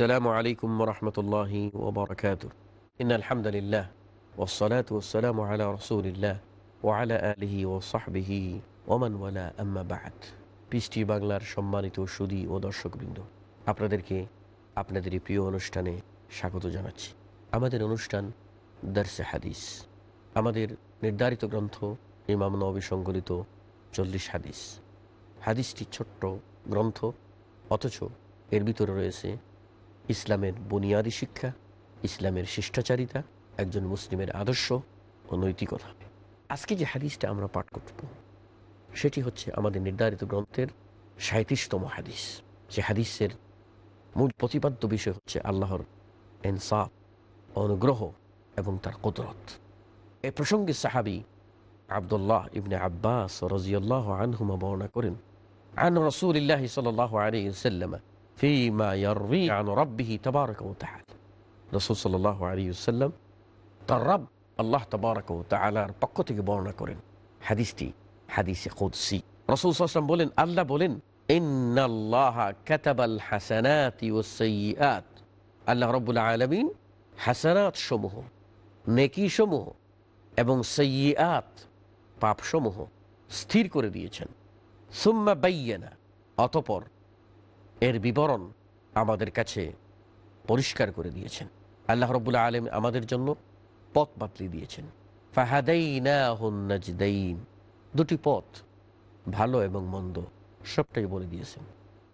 আসসালামু আলাইকুম রহমতুল্লাহি ওবরাকাত ইন আলহামদুলিল্লাহ ওসলাত ওসালাম আলা রসুলিল্লাহ ওয়ালা আলহি ও সাহবিহি ওমান ওয়ালা আম্মা বাহাত পিস্টি বাংলার সম্মানিত সুদী ও দর্শকবৃন্দ। আপনাদেরকে আপনাদের এই প্রিয় অনুষ্ঠানে স্বাগত জানাচ্ছি। আমাদের অনুষ্ঠান দার্সে হাদিস। আমাদের নির্ধারিত গ্রন্থ ইমাম নবী সংকলিত চল্লিশ হাদিস। হাদিসটি ছোট্ট গ্রন্থ, অথচ এর ভিতরে রয়েছে ইসলামের বুনিয়াদী শিক্ষা, ইসলামের শিষ্টাচারিতা, একজন মুসলিমের আদর্শ ও নৈতিকতা। আজকে যে হাদিসটা আমরা পাঠ করব, সেটি হচ্ছে আমাদের নির্ধারিত গ্রন্থের সাঁত্রিশতম হাদিস। যে হাদিসের মূল প্রতিপাদ্য বিষয় হচ্ছে আল্লাহর এনসাফ অনুগ্রহ এবং তার কুদরত। এ প্রসঙ্গে সাহাবি আবদুল্লাহ ইবনে আব্বাস রাজিউল্লাহ আনহুমা বর্ণনা করেন, আন রসুল সাল্লাহ আলী সাল্লামা فيما يروي عن ربه تبارك وتعالى রসুল সাল্লাহ আলী সাল্লাম তার রব আল্লাহ তবারক ও তালার পক্ষ থেকে বর্ণনা করেন হাদিসটি হাদিসে কুদসি রসুল সাল্লাম বলেন আল্লাহ বলেন ইন্নাল্লাহ কাতাবাল হাসানাতি ও সৈয়াত আল্লাহ রব্বুল আলমিন হাসানাত সমূহ নেকি সমূহ এবং সৈয়াত পাপসমূহ স্থির করে দিয়েছেন সুম্মা বাইয়ানা অতপর এর বিবরণ আমাদের কাছে পরিষ্কার করে দিয়েছেন। আল্লাহ রবুল্লা আলম আমাদের জন্য পথ বাতলি দিয়েছেন। ফাহাদাইন দুটি পথ, ভালো এবং মন্দ, সবটাই বলে দিয়েছেন।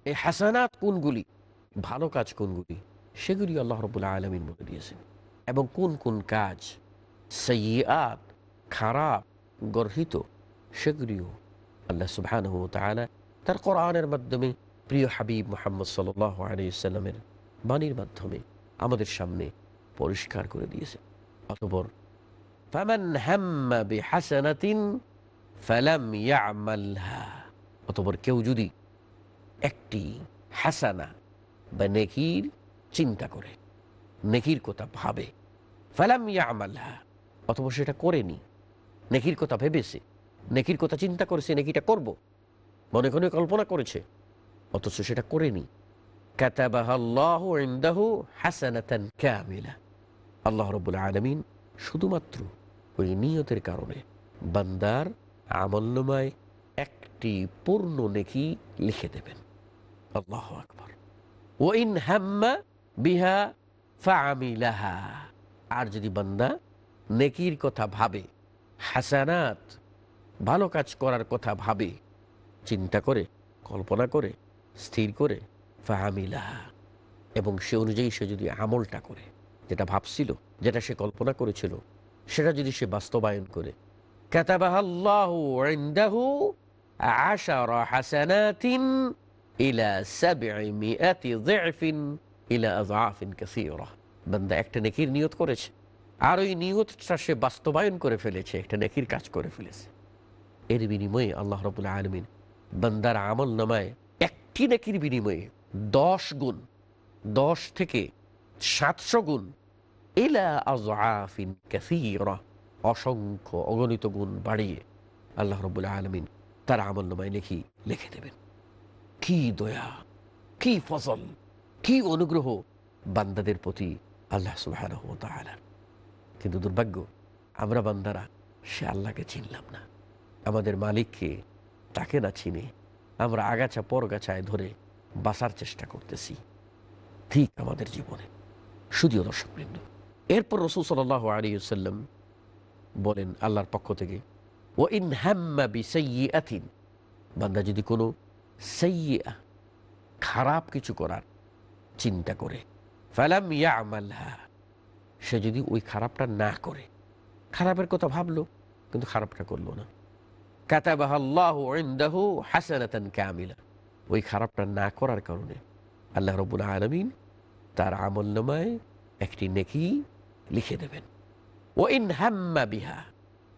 এই হাসানাত কোনগুলি? ভালো কাজ কোনগুলি? সেগুলি আল্লাহ রবুল্লা আলমিন বলে দিয়েছেন। এবং কোন কোন কাজ সৈয়াত খারাপ, গর্হিত, সেগুলিও আল্লাহ সুবহান তার কোরআনের মাধ্যমে প্রিয় হাবিব মোহাম্মদ সাল আলিয়াল্লামের বাণীর মাধ্যমে আমাদের সামনে পরিষ্কার করে দিয়েছে। অতপর অতপর, কেউ যদি একটি হাসানা বা নেকির চিন্তা করে, নেকির কথা ভাবে, ফালাম ইয়ামাল্হা, অতপর সেটা করেনি, নেকির কথা ভেবেছে, নেকির কথা চিন্তা করেছে, নেকিটা করব, মনে মনে কল্পনা করেছে অথচ সেটা করেনি। আল্লাহ রবুল্লা আলমিন শুধুমাত্র ওই নিয়তের কারণে বান্দার আমল্যময় একটি পূর্ণ নেকি লিখে দেবেন। আল্লাহ আকবর। ও ইন হাম্মা বিহা ফামিলাহা আর যদি বান্দা নেকির কথা ভাবে, হাসানাত, ভালো কাজ করার কথা ভাবে, চিন্তা করে, কল্পনা করে স্থির করে, ফাহামিলাহা। এবং সে অনুযায়ী সে যদি আমলটা করে, যেটা ভাবছিল, যেটা সে কল্পনা করেছিল, সেটা যদি সে বাস্তবায়ন করে। একটা নেকির নিয়ত করেছে, আর ওই নিয়তটা সে বাস্তবায়ন করে ফেলেছে, একটা নেকির কাজ করে ফেলেছে। এর বিনিময়ে আল্লাহ রবুল্লা আলমিন বান্দার আমল নামায় একটি নেকির বিনিময়ে দশ গুণ, দশ থেকে সাতশো গুণ এলা আজআফিন অসংখ্য অগণিত গুণ বাড়িয়ে আল্লাহ রবুল্লা আলমিন তার আমল নামায় লিখি লিখে দেবেন। কি দয়া, কি ফসল কি অনুগ্রহ বান্দাদের প্রতি আল্লাহ সুবাহ কিন্তু দুর্ভাগ্য, আমরা বান্দারা সে আল্লাহকে চিনলাম না। আমাদের মালিককে তাকে না চিনে আমরা আগাছা পরগাছায় ধরে বাঁচার চেষ্টা করতেছি। ঠিক আমাদের জীবনে। শুধুও দর্শকবৃন্দ, এরপর রসুল সাল আলিয়াল্লাম বলেন আল্লাহর পক্ষ থেকে ও ইন হ্যাম্মা বি আথিন বান্দা যদি কোনো সৈয়া খারাপ কিছু করার চিন্তা করে, ফালাম ইয়া আমাল্হা সে যদি ওই খারাপটা না করে, খারাপের কথা ভাবলো, কিন্তু খারাপটা করল না। ইনদাহু হাসানাতান কামিলা। ওই খারাপটা না করার কারণে আল্লাহ রব্বুল আলমিন তার আমল নামায় একটি নেকি লিখে দেবেন। ও ইন হাম্মা বিহা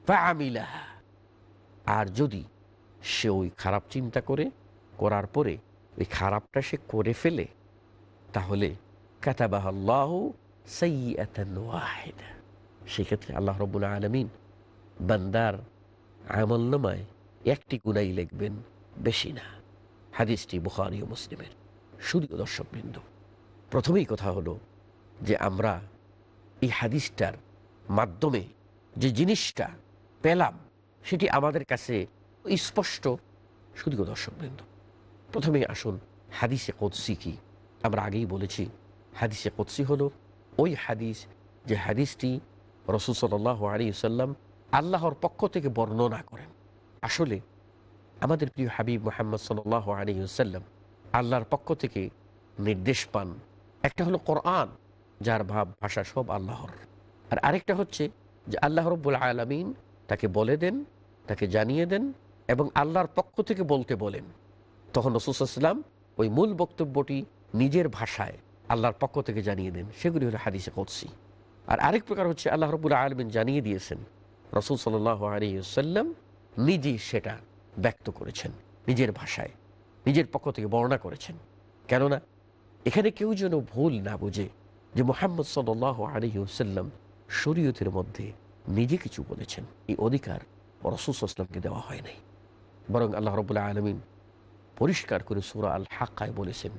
ফাআমিলাহা। আর যদি সে ওই খারাপ চিন্তা করে, করার পরে ওই খারাপটা সে করে ফেলে, তাহলে কাতাবাহাল্লাহু ওয়াহিদা। সেক্ষেত্রে আল্লাহ রব্বুল আলমিন বান্দার আমল নামায় একটি গুণাই লিখবেন বেশি না। হাদিসটি বুখারি ও মুসলিমের। শুধু দর্শকবৃন্দ, প্রথমেই কথা হলো যে আমরা এই হাদিসটার মাধ্যমে যে জিনিসটা পেলাম, সেটি আমাদের কাছে স্পষ্ট। শুধু দর্শকবৃন্দ প্রথমে আসুন হাদিসে কোৎসি কি? আমরা আগেই বলেছি, হাদিসে কোৎসি হলো ওই হাদিস যে হাদিসটি রসুল সাল্লাহ আলী সাল্লাম আল্লাহর পক্ষ থেকে বর্ণনা করেন। আসলে আমাদের প্রিয় হাবিব মোহাম্মদ সাল আলী সাল্লাম আল্লাহর পক্ষ থেকে নির্দেশ পান। একটা হলো কোরআন, যার ভাব, ভাষা সব আল্লাহর। আর আরেকটা হচ্ছে যে আল্লাহ রব্বুল আলমিন তাকে বলে দেন, তাকে জানিয়ে দেন এবং আল্লাহর পক্ষ থেকে বলতে বলেন। তখন রসুলাম ওই মূল বক্তব্যটি নিজের ভাষায় আল্লাহর পক্ষ থেকে জানিয়ে দেন। সেগুলি হলো হাদিসে কদসি। আর আরেক প্রকার হচ্ছে আল্লাহ রবুল আলমিন জানিয়ে দিয়েছেন রসুল সাল আলিয়াল্লাম নিজে সেটা ব্যক্ত করেছেন নিজের ভাষায়, নিজের পক্ষ থেকে বর্ণনা করেছেন। কেননা এখানে কেউ যেন ভুল না বুঝে যে মোহাম্মদ সাল আলিউসাল্লাম শরীয়তের মধ্যে নিজে কিছু বলেছেন, এই অধিকার রসুলামকে দেওয়া হয় নাই। বরং আল্লাহ রবুল্লাহ আলমিন পরিষ্কার করে সুরা আল হাক্কায় বলেছেন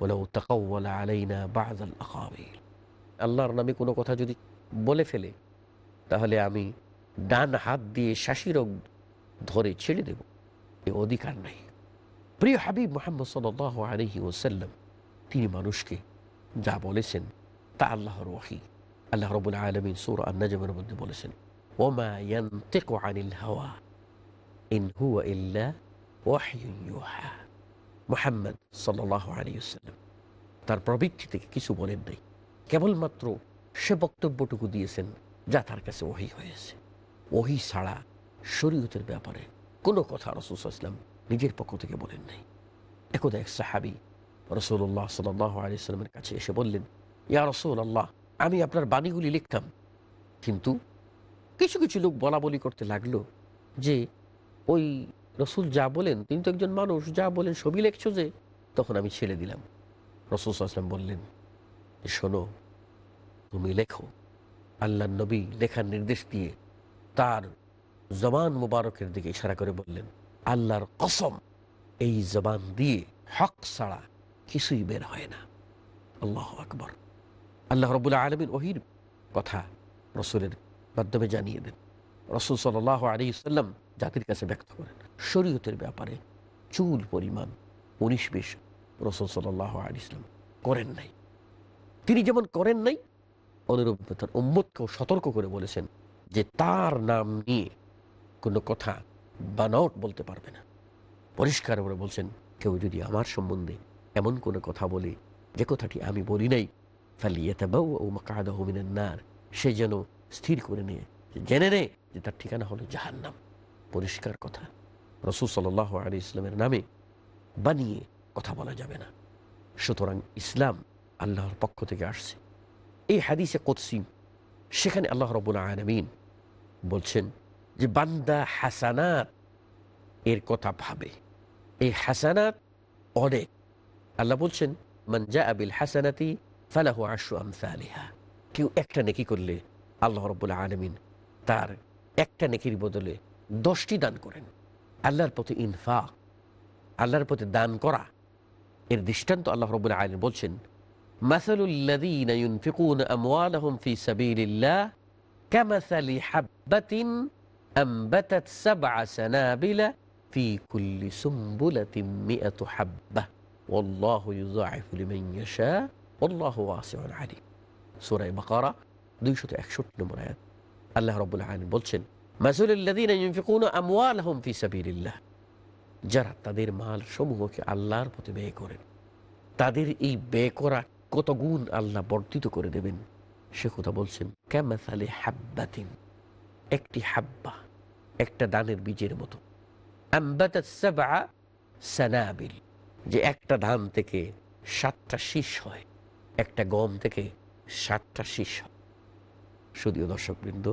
বলে ও তাকাউলা আলাইনা বাহাদ আল্লাহর নামে কোনো কথা যদি বলে ফেলে, তাহলে আমি ডান হাত দিয়ে শাসিরক ধরে ছেড়ে দেব। এ অধিকার নাই। প্রিয় হাবিব মোহাম্মদ সাল আলহি ওসাল্লাম তিনি মানুষকে যা বলেছেন তা আল্লাহর ওয়াহি। আল্লাহ রবুল আলমিন সুর আন্নাজমের মধ্যে বলেছেন, ওমা ইয়ান্তিকু আনিল হাওয়া, ইন হুয়া ইল্লা ওয়াহিয়ুন ইউহা। মোহাম্মদ সাল্লাহ আলিয়াল্লাম তার প্রবৃত্তি থেকে কিছু বলেন নাই। কেবলমাত্র সে বক্তব্যটুকু দিয়েছেন যা তার কাছে ওহি হয়েছে ওহি ছাড়া শরীয়তের ব্যাপারে কোনো কথা রসুলাম নিজের পক্ষ থেকে বলেন নাই। একদা এক সাহাবি রসুল্লাহ সাল্লাহ আলিয়াল্লামের কাছে এসে বললেন, ইয়া রসুল আল্লাহ আমি আপনার বাণীগুলি লিখতাম। কিন্তু কিছু কিছু লোক বলা বলি করতে লাগল যে, ওই রসুল যা বলেন, তিনি তো একজন মানুষ, যা বলেন ছবি লেখছো যে, তখন আমি ছেড়ে দিলাম। রসুল আসলাম বললেন, শোনো, তুমি লেখো। আল্লাহ নবী লেখার নির্দেশ দিয়ে তার জবান মুবারকের দিকে ইশারা করে বললেন, আল্লাহর কসম, এই জবান দিয়ে হক ছাড়া কিছুই বের হয় না। আল্লাহ আকবর। আল্লাহ রবুল্লা আলমিন ওহির কথা রসুলের মাধ্যমে জানিয়ে দেন। রসুল সাল আলী সাল্লাম জাতির কাছে ব্যক্ত করেন, শরীয়তের ব্যাপারে চুল পরিমাণ উনিশ বিশ রসুল সাল্লাহ আলী ইসলাম করেন নাই। তিনি যেমন করেন নাই, অনুরূপ তার উম্মতকেও সতর্ক করে বলেছেন যে তার নাম নিয়ে কোনো কথা বানাউট বলতে পারবে না। পরিষ্কার করে বলছেন, কেউ যদি আমার সম্বন্ধে এমন কোনো কথা বলে, যে কথাটি আমি বলি নাই, ফালিয়াতাবাউ ও নার, সে যেন স্থির করে নিয়ে, জেনে নে যে তার ঠিকানা হলো জাহান্নাম। পরিষ্কার কথা। রসুল সাল্লাহ আলী ইসলামের নামে বানিয়ে কথা বলা যাবে না। সুতরাং ইসলাম আল্লাহর পক্ষ থেকে আসছে। এই হাদিসে কোৎসিম সেখানে আল্লাহ রবুল আলমিন বলছেন যে বান্দা হাসানাত এর কথা ভাবে। এই হাসানাত অনেক। আল্লাহ বলছেন মানজা আবিল হাসানাতি ফালাহ আশু আমসালিহা। কেউ একটা নেকি করলে আল্লাহ রবুল্লা আলমিন তার একটা নেকির বদলে দশটি দান করেন। আল্লাহর পথে ইনফা আল্লাহর পথে দান করা। এর দৃষ্টান্ত আল্লাহ রবুল্লা আলম বলছেন মাসালুল্লাদিন ইউনফিকুন আমওয়ালাহুম ফি كمثل حبة أنبتت سبع سنابل في كل سنبلة مئة حبة والله يضاعف لمن يشاء والله واسع عليم سورة بقرة দুইশত একষট্টি নম্বর আয়াত আল্লাহ রবুল্লাহ আলম বলছেন মাসুল্লাদিন আমওয়ালহম ফি সাবিলিল্লাহ যারা তাদের মাল সমূহকে আল্লাহর প্রতি ব্যয় করেন তাদের এই ব্যয় করা কত গুণ আল্লাহ বর্ধিত করে দেবেন সে কথা বলছেন ক্যামাসালে হাব্বাতিন একটি হাব্বা, একটা দানের বীজের মতো। সানাবিল, যে একটা ধান থেকে সাতটা শীষ হয়, একটা গম থেকে সাতটা শীষ হয়। শুধুও দর্শকবৃন্দ,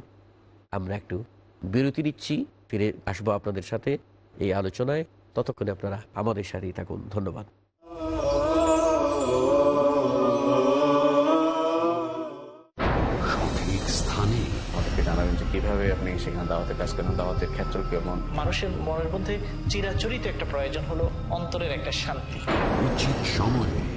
আমরা একটু বিরতি নিচ্ছি, ফিরে আসব আপনাদের সাথে এই আলোচনায়। ততক্ষণে আপনারা আমাদের সাথেই থাকুন। ধন্যবাদ। সেখানে দাওয়াতে কাজ করেন দাওয়াতের ক্ষেত্র কেমন? মানুষের মনের মধ্যে চিরাচরিত একটা প্রয়োজন হলো অন্তরের একটা শান্তি। উচিত সময়ে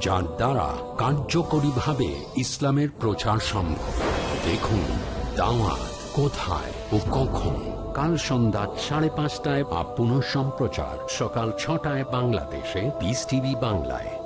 যার দ্বারা কার্যকরী ভাবে ইসলামের প্রচার সম্ভব। দেখুন, দাওয়াত কোথায় ও কখন। কাল সন্ধ্যা সাড়ে পাঁচটায় বা পুনঃ সম্প্রচার সকাল ছটায় বাংলাদেশে বিস টিভি বাংলায়।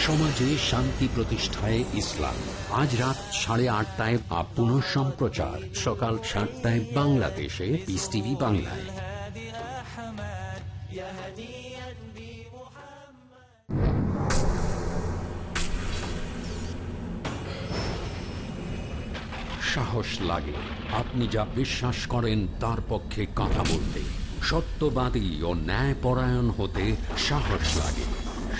সমাজে শান্তি প্রতিষ্ঠায় ইসলাম। আজ রাত সাড়ে আটটায় বা পুনঃ সম্প্রচার। সকাল সাতটায় বাংলাদেশে টিভি বাংলায়। সাহস লাগে। আপনি যা বিশ্বাস করেন, তার পক্ষে কথা বলতে। সত্যবাদী ও ন্যায়পরায়ণ হতে সাহস লাগে।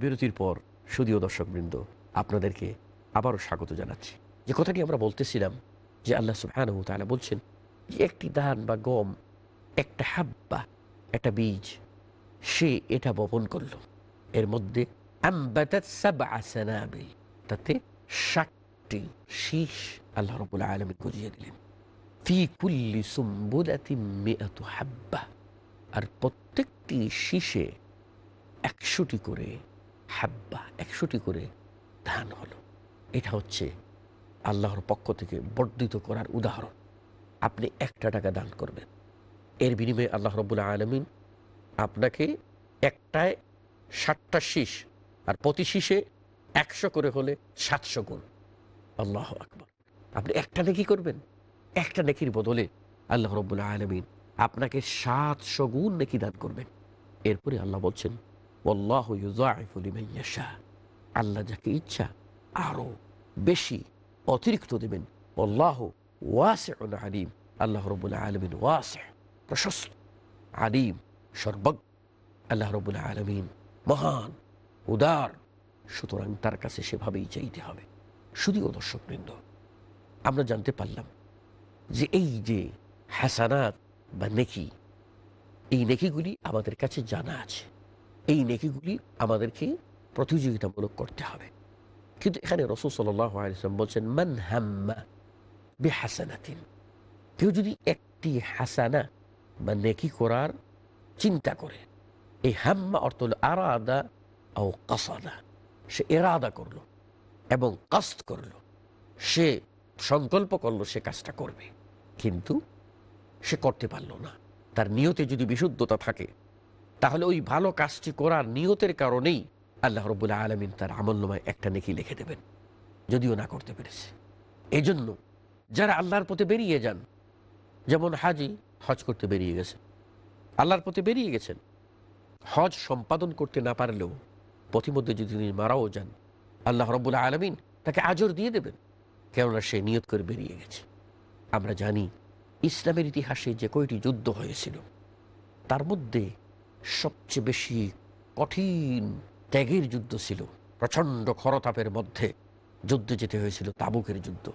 বিরতির পর সুদীয় দর্শকবৃন্দ আপনাদেরকে আবারও স্বাগত জানাচ্ছি। যে কথাটি আমরা বলতেছিলাম যে আল্লাহ ওয়া বলছেন যে একটি ধান বা গম, একটা হাব্বা, একটা বীজ, সে এটা বপন করল। এর মধ্যে তাতে ষাটটি শীষ আল্লাহ রবুল আলমী গজিয়ে দিলেন। হাব্বা, আর প্রত্যেকটি শীষে একশোটি করে হাব্বা, একশোটি করে ধান হলো। এটা হচ্ছে আল্লাহর পক্ষ থেকে বর্ধিত করার উদাহরণ। আপনি একটা টাকা দান করবেন। এর বিনিময়ে আল্লাহ রবুল্লা আলমিন আপনাকে একটায় ষাটটা শীষ আর প্রতি শীষে একশো করে হলে সাতশো গুণ। আল্লাহ আকবর। আপনি একটা নেকি করবেন? একটা নেকির বদলে আল্লাহ রব্বুল্লা আলমিন আপনাকে সাতশো গুণ নেকি দান করবেন। এরপরে আল্লাহ বলছেন আল্লাহ যাকে ইচ্ছা আরও বেশি অতিরিক্ত দেবেন। আল্লাহ ওয়াসে আলিম। আল্লাহ রবুল্লা আলমিন ওয়াসে প্রশস্ত, আলিম, সর্বজ্ঞ। আল্লাহ রবুল্লা আলমিন মহান, উদার। সুতরাং তার কাছে সেভাবেই চাইতে হবে। শুধুও দর্শকবৃন্দ, আমরা জানতে পারলাম যে এই যে হাসানাত বা নেকি, এই নেকিগুলি আমাদের কাছে জানা আছে। এই নেকিগুলি আমাদেরকে প্রতিযোগিতামূলক করতে হবে। কিন্তু এখানে রসুল সাল্লাম বলছেন, মান হাম্মা বে হাসানাতিন কেউ যদি একটি হাসানা বা নেকি করার চিন্তা করে, এই হাম্মা অর্থ হল আরাদা ও কাসাদা। সে এরাদা করল এবং কাস্ত করল। সে সংকল্প করল সে কাজটা করবে। কিন্তু সে করতে পারল না। তার নিয়তে যদি বিশুদ্ধতা থাকে তাহলে ওই ভালো কাজটি করার নিয়তের কারণেই আল্লাহ রবুল্লা আলমিন তার আমলনামায় একটা নেকি লিখে দেবেন। যদিও না করতে পেরেছে। এই জন্য যারা আল্লাহর পথে বেরিয়ে যান, যেমন হাজি হজ করতে বেরিয়ে গেছে আল্লাহর পথে বেরিয়ে গেছেন, হজ সম্পাদন করতে না পারলেও পথিমধ্যে যদি তিনি মারাও যান, আল্লাহ রব্বুল্লাহ আলমিন তাকে আজর দিয়ে দেবেন, কেননা সে নিয়ত করে বেরিয়ে গেছে। আমরা জানি, ইসলামের ইতিহাসে যে কয়টি যুদ্ধ হয়েছিল, তার মধ্যে সবচেয়ে বেশি কঠিন ত্যাগের যুদ্ধ ছিল। প্রচণ্ড খরতাপের মধ্যে যুদ্ধে যেতে হয়েছিল, তাবুকের যুদ্ধ।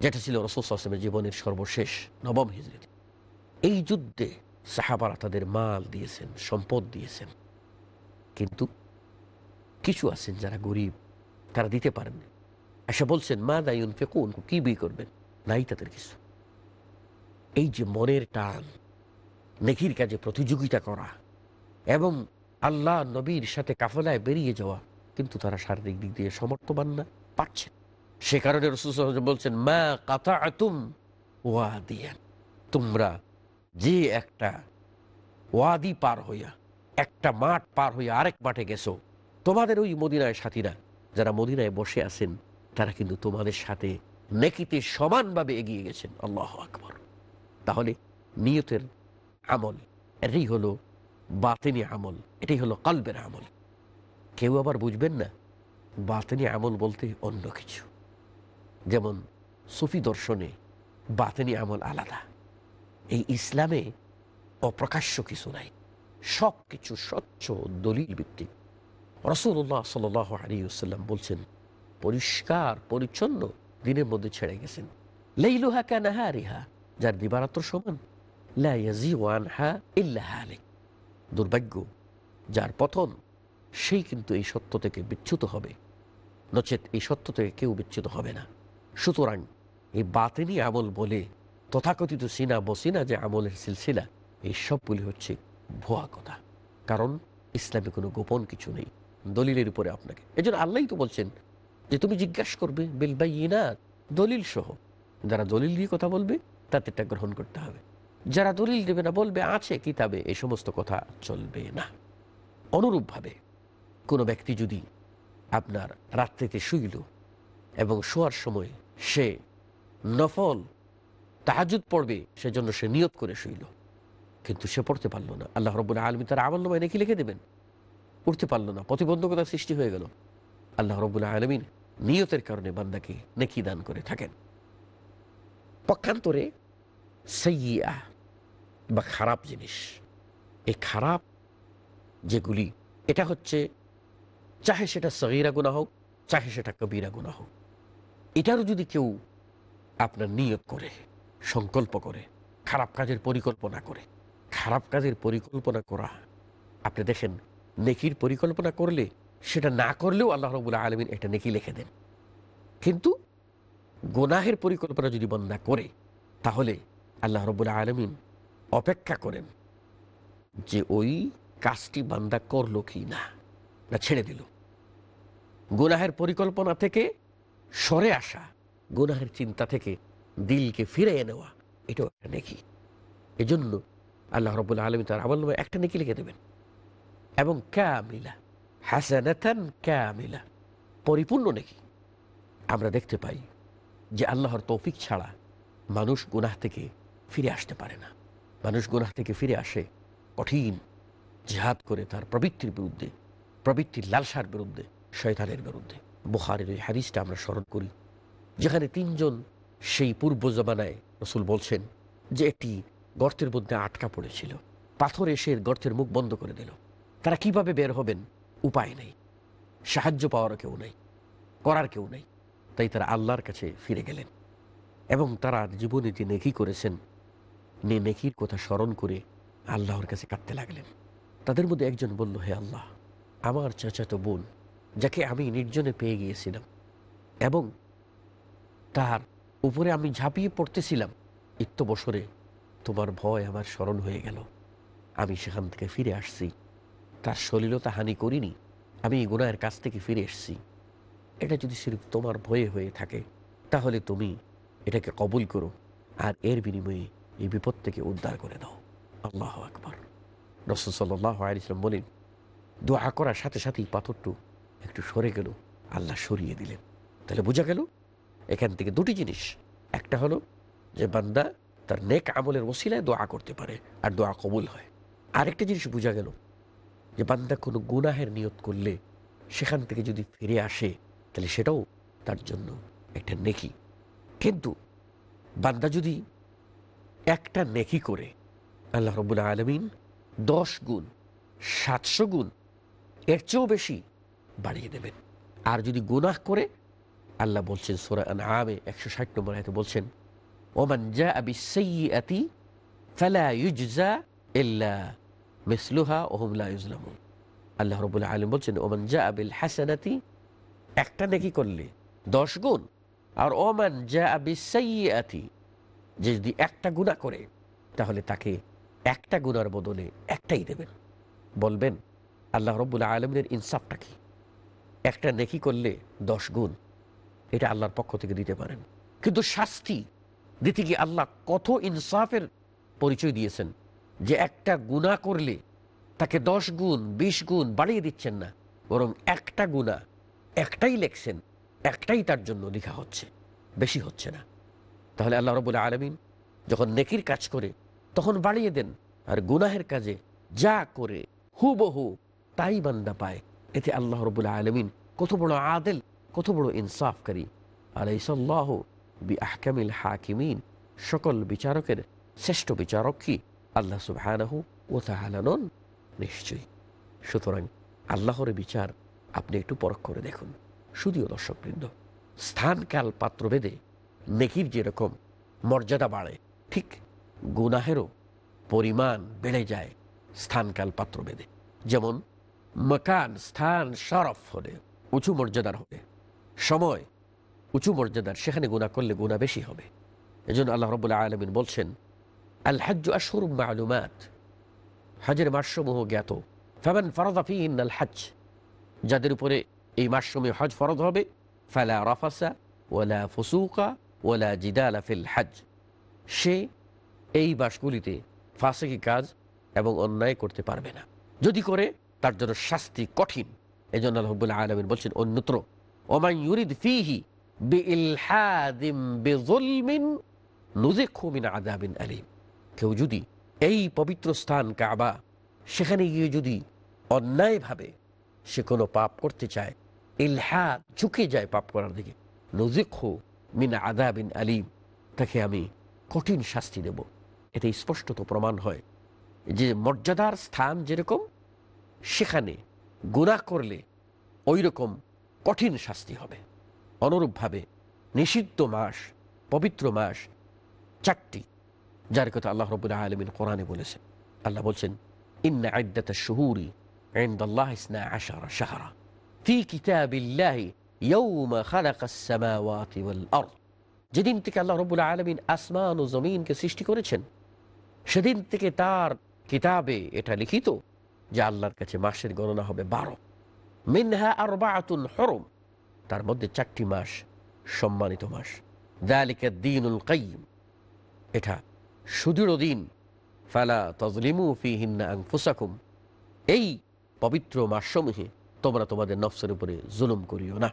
যেটা ছিল রসুল আসলামের জীবনের সর্বশেষ নবম হিজড়িতে এই যুদ্ধে সাহাবারা তাদের মাল দিয়েছেন, সম্পদ দিয়েছেন। কিন্তু কিছু আছেন যারা গরিব, তারা দিতে পারেন এসে বলছেন মা দায়ুন ফেকুন কি বই করবেন? নাই তাদের কিছু। এই যে মনের টান, নেকির কাজে প্রতিযোগিতা করা এবং আল্লাহ নবীর সাথে কাফলায় বেরিয়ে যাওয়া কিন্তু তারা শারীরিক দিক দিয়ে সমর্থবান না পাচ্ছে সে কারণে বলছেন, মা কাতা তুম ওয়া দিয়ান তোমরা যে একটা ওয়াদি পার হইয়া, একটা মাঠ পার হইয়া আরেক মাঠে গেছো, তোমাদের ওই মদিনায় সাথীরা যারা মদিনায় বসে আছেন, তারা কিন্তু তোমাদের সাথে নেকিতে সমানভাবে এগিয়ে গেছেন। আল্লাহ আকবর। তাহলে নিয়তের আমল এটাই হলো বাতেনি আমল, এটাই হলো কলবের আমল। কেউ আবার বুঝবেন না, বাতেনি আমল বলতে অন্য কিছু। যেমন সুফি দর্শনে বাতেনি আমল আলাদা। এই ইসলামে অপ্রকাশ্য কিছু নাই, সব কিছু স্বচ্ছ দলিল ভিত্তিক। রসুল্লাহ সাল আলী বলছেন, পরিষ্কার, পরিচ্ছন্ন দিনের মধ্যে ছেড়ে গেছেন। লেইলুহা কানাহা রিহা যার দিবারাত্র সমান। লাইয়াজি ওয়ান হা ইল্লাহ আলিক দুর্ভাগ্য, যার পতন সেই কিন্তু এই সত্য থেকে বিচ্যুত হবে। নচেত এই সত্য থেকে কেউ বিচ্যুত হবে না। সুতরাং এই বাতিনি আমল বলে তথাকথিত সিনা বসিনা যে আমলের সিলসিলা, এই সবগুলি হচ্ছে ভুয়া কথা। কারণ ইসলামে কোনো গোপন কিছু নেই। দলিলের উপরে আপনাকে। এই জন্য আল্লাহই তো বলছেন যে তুমি জিজ্ঞাসা করবে বেলবাই না দলিল সহ। যারা দলিল দিয়ে কথা বলবে তাদেরটা গ্রহণ করতে হবে। যারা দলিল দেবে না, বলবে, আছে কিতাবে এই সমস্ত কথা চলবে না। অনুরূপভাবে কোনো ব্যক্তি যদি আপনার রাত্রিতে শুইল এবং শোয়ার সময় সে নফল তাহাজুদ পড়বে, সেজন্য সে নিয়ত করে শুইল। কিন্তু সে পড়তে পারল না। আল্লাহ রব্বুল আলমী তার আমল নামায় নাকি লিখে দেবেন? পড়তে পারল না প্রতিবন্ধকতা সৃষ্টি হয়ে গেল। আল্লাহ রব্বুল আলমিন নিয়তের কারণে বান্দাকে নেকি দান করে থাকেন। পক্ষান্তরে সৈয়া বা খারাপ জিনিস। এই খারাপ যেগুলি, এটা হচ্ছে চাহে সেটা সগিরা গুণা হোক, চাহে সেটা কবিরা গুণা হোক। এটারও যদি কেউ আপনার নিয়োগ করে, সংকল্প করে, খারাপ কাজের পরিকল্পনা করে, খারাপ কাজের পরিকল্পনা করা, আপনি দেখেন, নেকির পরিকল্পনা করলে, সেটা না করলেও আল্লাহ রবুল্লাহ আলমিন এটা নেকি লিখে দেন। কিন্তু গোনাহের পরিকল্পনা যদি বন্দা করে, তাহলে আল্লাহ রবুল্লাহ আলমিন অপেক্ষা করেন যে ওই কাজটি বান্দা করল কি না। না, ছেড়ে দিল। গুনাহের পরিকল্পনা থেকে সরে আসা, গুনাহের চিন্তা থেকে দিলকে ফিরিয়ে নেওয়া, এটাও একটা নেকি। এজন্য আল্লাহ রবুল্লা আলমী তার নামে একটা নেকি লিখে দেবেন। এবং ক্যামিলা হাসানাথান ক্যামিলা পরিপূর্ণ নেকি। আমরা দেখতে পাই যে আল্লাহর তৌফিক ছাড়া মানুষ গুনাহ থেকে ফিরে আসতে পারে না। মানুষ গুনাহ থেকে ফিরে আসে কঠিন জেহাদ করে তার প্রবৃত্তির বিরুদ্ধে, প্রবৃত্তির লালসার বিরুদ্ধে, শয়তানের বিরুদ্ধে। বুহারের ওই হাদিসটা আমরা স্মরণ করি, যেখানে তিনজন সেই পূর্ব জমানায় রসুল বলছেন যে একটি গর্তের মধ্যে আটকা পড়েছিল। পাথর এসে গর্তের মুখ বন্ধ করে দিল। তারা কীভাবে বের হবেন? উপায় নেই। সাহায্য পাওয়ার কেউ নেই। করার কেউ নেই। তাই তারা আল্লাহর কাছে ফিরে গেলেন। এবং তারা জীবনে যে নেকি করেছেন নে নেকির কথা স্মরণ করে আল্লাহর কাছে কাঁদতে লাগলেন। তাদের মধ্যে একজন বলল, হে আল্লাহ, আমার চাচাতো বোন, যাকে আমি নির্জনে পেয়ে গিয়েছিলাম এবং তার উপরে আমি ঝাঁপিয়ে পড়তেছিলাম ইত্য বছরে তোমার ভয় আমার স্মরণ হয়ে গেল। আমি সেখান থেকে ফিরে আসছি। তার সলিলতা হানি করিনি। আমি গুনায়ের কাছ থেকে ফিরে এসেছি। এটা যদি সির্ফ তোমার ভয়ে হয়ে থাকে, তাহলে তুমি এটাকে কবুল করো আর এর বিনিময়ে এই বিপদ থেকে উদ্ধার করে দাও। আল্লাহ আকবর। রসুল সাল্লাহ আলিয়াল্লাম বলেন, দোয়া করার সাথে সাথেই পাথরটু একটু সরে গেল, আল্লাহ সরিয়ে দিলেন। তাহলে বোঝা গেল, এখান থেকে দুটি জিনিস। একটা হলো যে বান্দা তার নেক আমলের ওসিলায় দোয়া করতে পারে আর দোয়া কবুল হয়। আরেকটা জিনিস বোঝা গেল যে বান্দা কোনো গুনাহের নিয়ত করলে সেখান থেকে যদি ফিরে আসে, তাহলে সেটাও তার জন্য একটা নেকি। কিন্তু বান্দা যদি একটা নেকি করে। আল্লাহ রবুল্লা আলমিন দশ গুণ, সাতশো গুণ, এর চেয়েও বেশি বাড়িয়ে দেবেন। আর যদি গুনাহ করে, আল্লাহ বলছেন সোরা আমে একশো ষাট নম্বর আয়তে বলছেন, ওমান যা আবি সৈয়াতি ফালা ইল্লা মিসলুহা ওহম লা ইউজলামুন আল্লাহ রবুল্লাহ আলম বলছেন, ওমান যা আবিল হাসানাতি একটা নেকি করলে দশ গুণ, আর ওমান যা আবি সৈয়াতি যে যদি একটা গুণা করে, তাহলে তাকে একটা গুণার বদলে একটাই দেবেন। বলবেন, আল্লাহ রব্বুল্লাহ আলমিনের ইনসাফটা কি? একটা নেকি করলে দশ গুণ, এটা আল্লাহর পক্ষ থেকে দিতে পারেন। কিন্তু শাস্তি দিতে গিয়ে আল্লাহ কত ইনসাফের পরিচয় দিয়েছেন যে একটা গুণা করলে তাকে দশ গুণ, বিশ গুণ বাড়িয়ে দিচ্ছেন না, বরং একটা গুণা, একটাই লেখছেন, একটাই তার জন্য লেখা হচ্ছে, বেশি হচ্ছে না। তাহলে আল্লাহ রবুল্লা আলমিন যখন নেকির কাজ করে, তখন বাড়িয়ে দেন। আর গুনাহের কাজে যা করে, হুবহু তাই বান্দা পায়। এতে আল্লাহ রবুল্লা আলমিন কত বড় আদেল, কত বড় ইনসাফকারী। আলাইসাল্লাহ বি আহকামিল হাকিমিন, সকল বিচারকের শ্রেষ্ঠ বিচারক কি? আল্লাহ সুবহানাহু ও তাহালানন নিশ্চয়ই। সুতরাং আল্লাহর বিচার আপনি একটু পরখ করে দেখুন। শুধুও দর্শকবৃন্দ স্থানকাল পাত্রভেদে নেকির যেরকম মর্যাদা বাড়ে, ঠিক গুনাহেরও পরিমাণ বেড়ে যায় স্থানকাল পাত্রভেদে। যেমন মকান, স্থান, শরফ হলে উঁচু মর্যাদার হবে। সময় উঁচু মর্যাদার, সেখানে গুণা করলে গুণা বেশি হবে। এজন্য আল্লাহ রবুল্লাহ আলমিন বলছেন, আল হাজ্জু আশহুর মালুমাত। হজের মাসসমূহ জ্ঞাত। ফামান ফরদাফি আল হাজ যাদের উপরে এই মাসসমূহে হজ ফরদ হবে, ফালা রাফাসা ওয়ালা ফুসুকা ওয়ালা জিদালা ফিল হাজ। সে এই বাসগুলিতে ফাঁসেকি কাজ এবং অন্যায় করতে পারবে না। যদি করে, তার জন্য শাস্তি কঠিন। এই জন্য আল্লাহবুল্লাহ আলমিন বলছেন, অন্যত্র ওমাই ইউরিদ ফিহি আযাবিন আলীম। কেউ যদি এই পবিত্র স্থান কাবা, সেখানে গিয়ে যদি অন্যায়ভাবে সে কোনো পাপ করতে চায়, ইলহাদ ঝুঁকে যায় পাপ করার দিকে। নজিকহু মিন আদা বিন আলিম, তাকে আমি কঠিন শাস্তি দেব। এটাই স্পষ্টত প্রমাণ হয় যে মর্যাদার স্থান যেরকম, সেখানে গুণা করলে ওই রকম কঠিন শাস্তি হবে। অনুরূপভাবে নিষিদ্ধ মাস, পবিত্র মাস চারটি, যার কথা আল্লাহ রবুল্লাহ আলমিন কোরআনে বলেছেন। আল্লাহ বলছেন, ইন্না আদাত শহুরি আইন্দাল্লাহ ইসনা আশারা শাহারা يوم خلق السماوات والأرض যেদিন থেকে আল্লাহ রবুল আলমিন আসমান ও জমিনকে সৃষ্টি করেছেন সেদিন থেকে তার কিতাবে এটা লিখিত যে আল্লাহর কাছে মাসের গণনা হবে বারো মিনহা আর বাতুন হরম তার মধ্যে চারটি মাস সম্মানিত মাস দালিকা দিনুল কাইম এটা সুদৃঢ় দিন ফালা তজলিমু ফি হিন্না আংফুসাকুম এই পবিত্র মাসসমূহে তোমরা তোমাদের নফসের উপরে জুলুম করিও না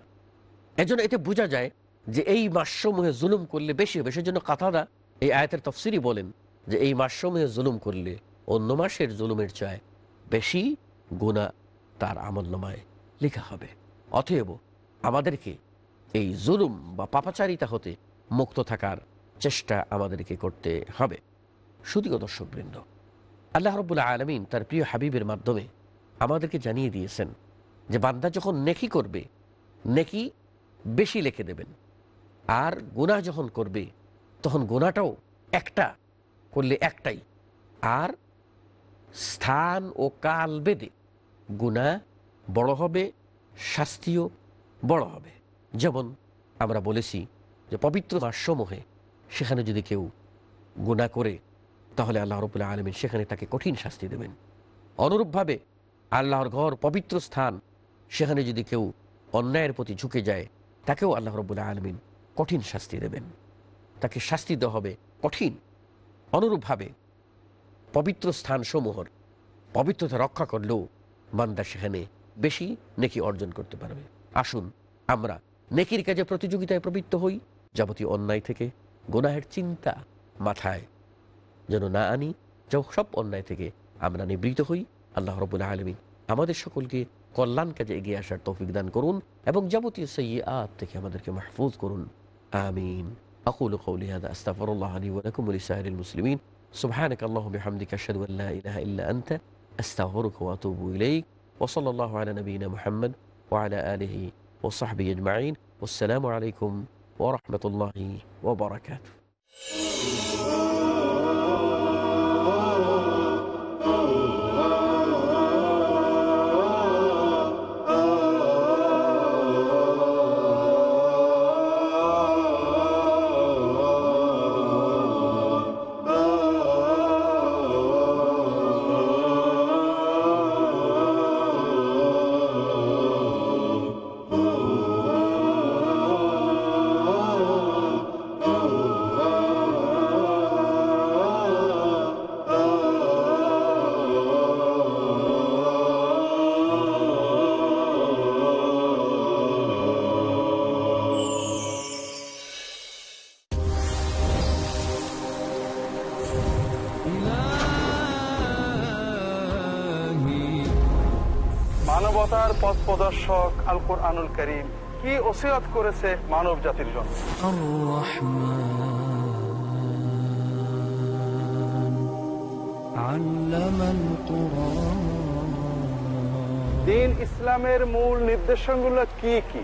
এজন্য এতে বোঝা যায় যে এই মাসসমূহে জুলুম করলে বেশি হবে। সেজন্য কাতাদা এই আয়াতের তফসিরই বলেন যে এই মাসসমূহে জুলুম করলে অন্য মাসের জুলুমের চায় বেশি গুণা তার আমলনামায় লেখা হবে। অতএব আমাদেরকে এই জুলুম বা পাপাচারিতা হতে মুক্ত থাকার চেষ্টা আমাদেরকে করতে হবে। শুধুও দর্শকবৃন্দ, আল্লাহ রবুল্লাহ আলমিন তার প্রিয় হাবিবের মাধ্যমে আমাদেরকে জানিয়ে দিয়েছেন যে বান্দা যখন নেকি করবে, নেকি বেশি লিখে দেবেন আর গুনাহ যখন করবে, তখন গোনাটাও একটা, করলে একটাই। আর স্থান ও কাল বেদে গুণা বড় হবে, শাস্তিও বড় হবে। যেমন আমরা বলেছি যে পবিত্র মাসসমূহে সেখানে যদি কেউ গুণা করে, তাহলে আল্লাহ রবুল্লাহ আলমিন সেখানে তাকে কঠিন শাস্তি দেবেন। অনুরূপভাবে আল্লাহর ঘর পবিত্র স্থান, সেখানে যদি কেউ অন্যায়ের প্রতি ঝুঁকে যায় তাকেও আল্লাহ রবুল্লাহ আলমিন কঠিন শাস্তি দেবেন। তাকে শাস্তি দেওয়া হবে কঠিন, অনুরূপভাবে পবিত্র স্থানসমূহর পবিত্রতা রক্ষা করলেও বান্দা সেখানে বেশি নেকি অর্জন করতে পারবে। আসুন, আমরা নেকির কাজে প্রতিযোগিতায় প্রবৃত্ত হই, যাবতীয় অন্যায় থেকে গুনাহের চিন্তা মাথায় যেন না আনি যা- সব অন্যায় থেকে আমরা নিবৃত হই। আল্লাহ রবুল্লাহ আলমী আমাদের সকলকে কল্যাণ কাজে এগিয়ে আসার তৌফিক দান করুন এবং যাবতীয় সৈয়াত থেকে আমাদেরকে মাহফুজ করুন আমিন أقول قولي هذا أستغفر الله لي ولكم ولسائر المسلمين سبحانك اللهم وبحمدك أشهد أن لا إله إلا أنت أستغفرك وأتوب إليك وصلى الله على نبينا محمد وعلى آله وصحبه أجمعين والسلام عليكم ورحمة الله وبركاته মানবতার পথ প্রদর্শক আল কোরআনুল করিম কি ওসিয়ত করেছে মানব জাতির জন্য? দিন ইসলামের মূল নির্দেশনগুলো কি কি?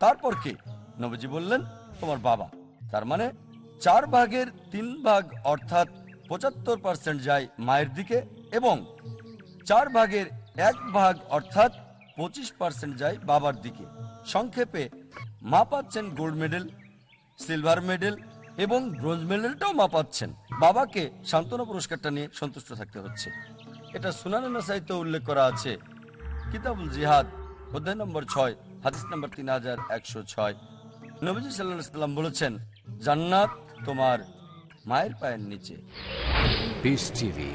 তারপর কে? নবীজি বললেন, তোমার বাবা। তার মানে চার ভাগের তিন ভাগ অর্থাৎ পঁচাত্তর পার্সেন্ট যায় মায়ের দিকে এবং চার ভাগের এক ভাগ অর্থাৎ পঁচিশ পার্সেন্ট যায় বাবার দিকে। সংক্ষেপে, মা পাচ্ছেন গোল্ড মেডেল সিলভার মেডেল এবং ব্রোঞ্জ মেডেলটাও মা পাচ্ছেন। বাবাকে সান্ত্বনা পুরস্কারটা নিয়ে সন্তুষ্ট থাকতে হচ্ছে। এটা সুনানে নাসাইতে উল্লেখ করা আছে। কিতাবুল জিহাদ, অধ্যায় নম্বর ছয়। হাদিস নম্বর তিন হাজার একশো ছয়। নবীজি সাল্লাহ সাল্লাম বলেছেন, জান্নাত তোমার মায়ের পায়ের নিচে।